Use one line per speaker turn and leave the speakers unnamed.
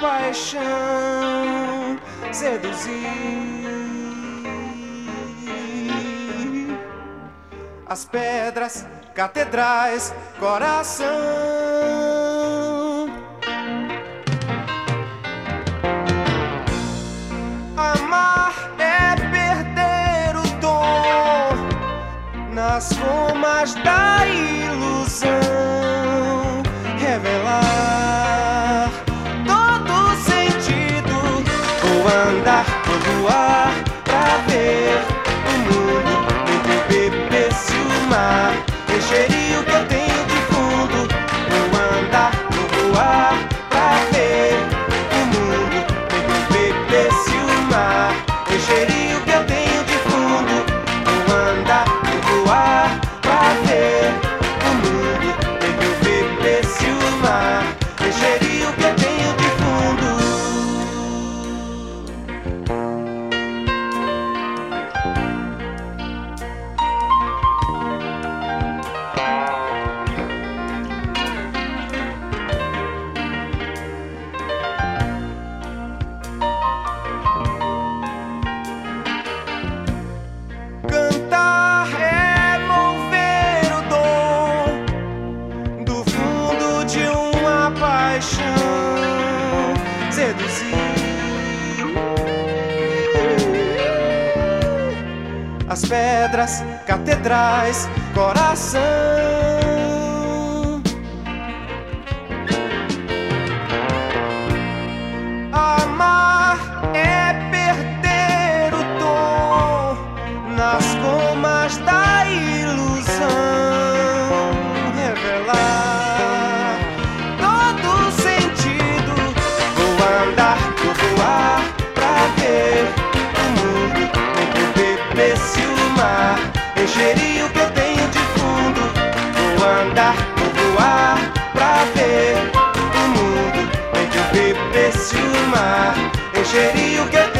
paixão seduzir as pedras, catedrais, coração. Amar é perder o dom nas formas da o que eu tenho. paixão seduzir as pedras, catedrais, coração. andar, vou voar pra ver o mundo. Onde eu vi o mar, encheria o que eu